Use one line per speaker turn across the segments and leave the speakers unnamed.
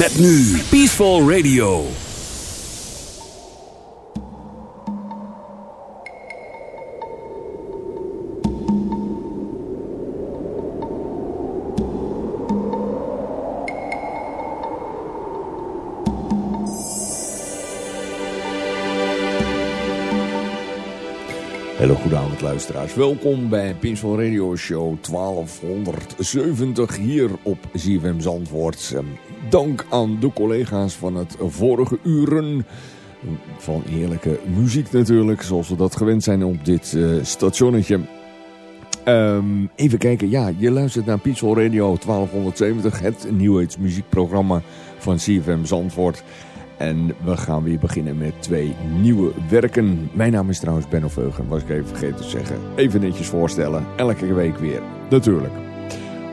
Met nu Peaceful Radio.
Hele goede luisteraars. Welkom bij Pinsel Radio Show 1270 hier op ZFM Zandvoort. Ehm, dank aan de collega's van het vorige uren. Van heerlijke muziek natuurlijk, zoals we dat gewend zijn op dit uh, stationnetje. Um, even kijken, ja, je luistert naar Pinsel Radio 1270, het muziekprogramma van CFM Zandvoort. En we gaan weer beginnen met twee nieuwe werken. Mijn naam is trouwens Benno Veugen, was ik even vergeten te zeggen. Even netjes voorstellen, elke week weer, natuurlijk.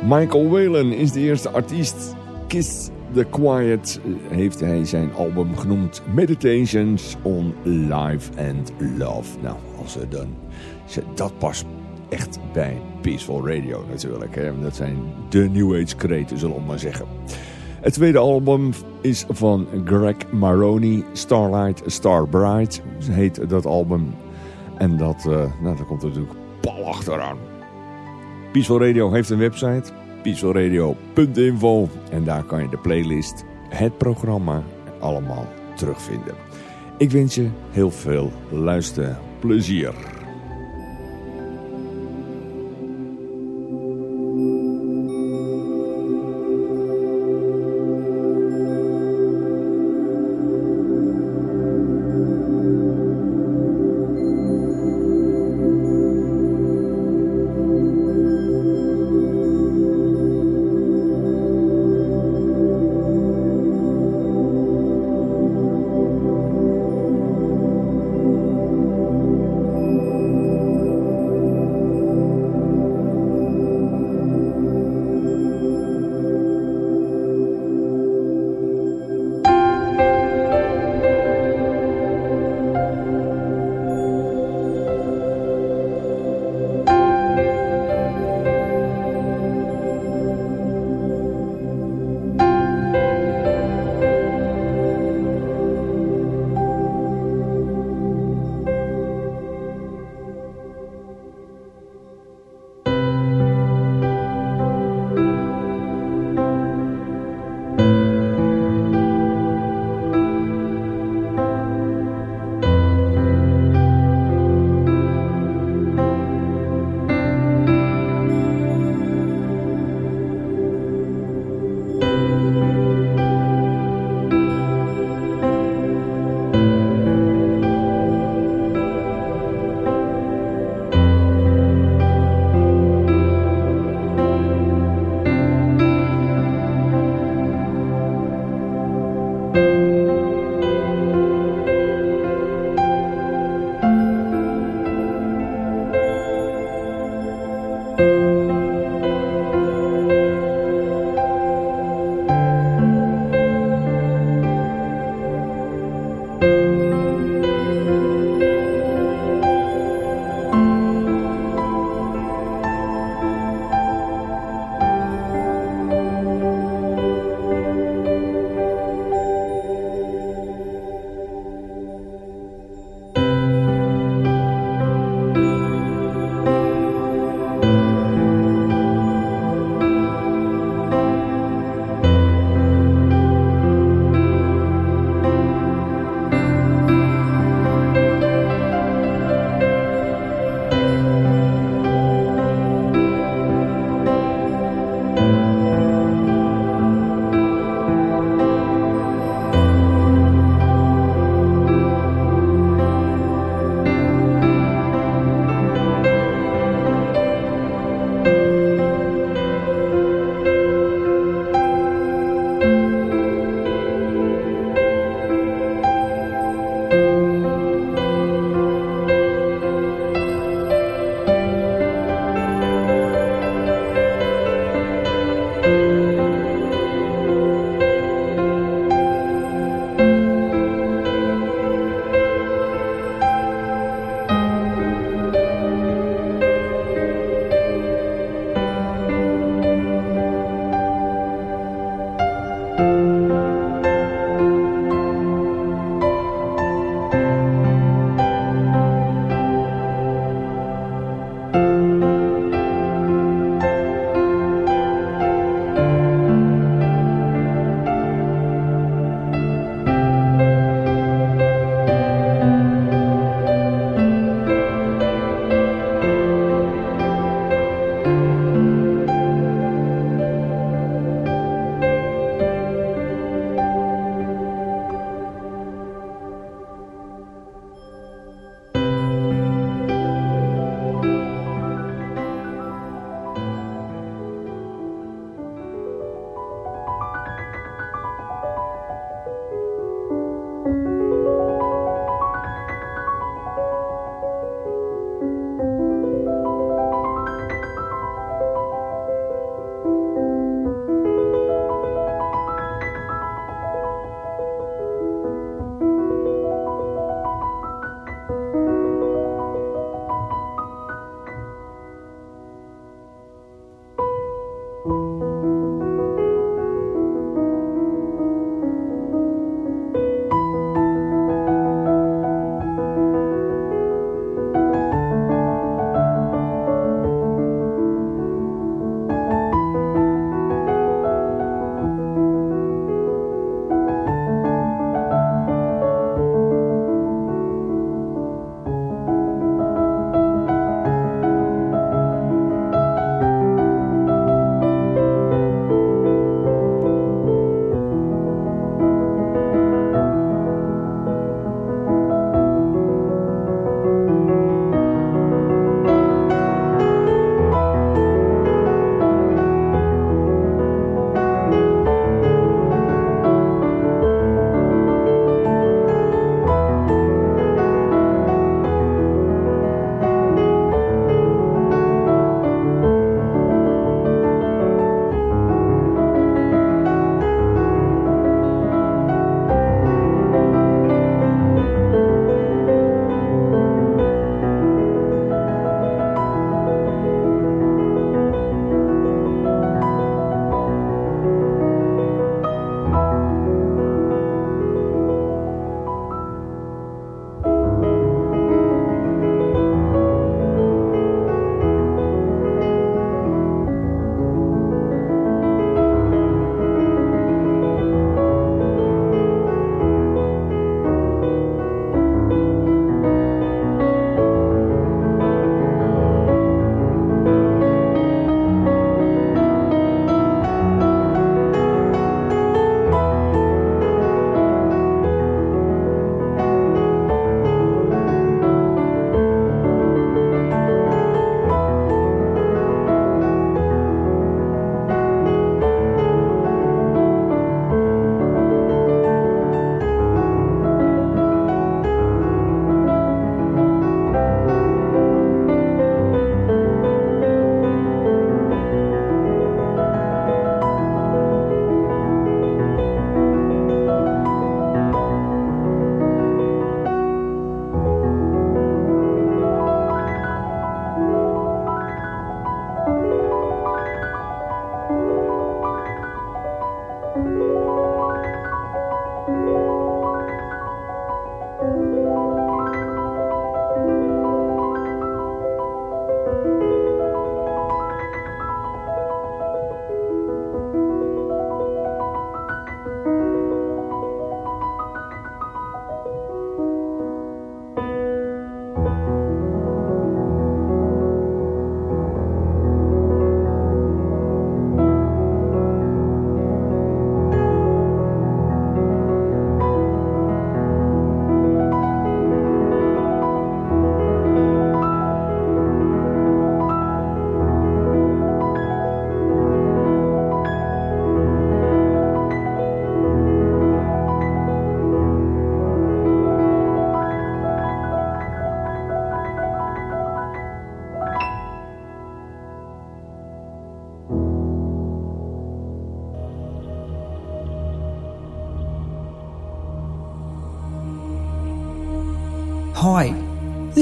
Michael Whalen is de eerste artiest. Kiss the Quiet heeft hij zijn album genoemd Meditations on Life and Love. Nou, als dan... Dat past echt bij Peaceful Radio natuurlijk. Hè? Dat zijn de New Age kreten, zullen we maar zeggen. Het tweede album is van Greg Maroney, Starlight Starbright heet dat album. En dat, uh, nou, daar komt er natuurlijk pal achteraan. Peaceful Radio heeft een website, peacefulradio.info. En daar kan je de playlist, het programma, allemaal terugvinden. Ik wens je heel veel luisterplezier.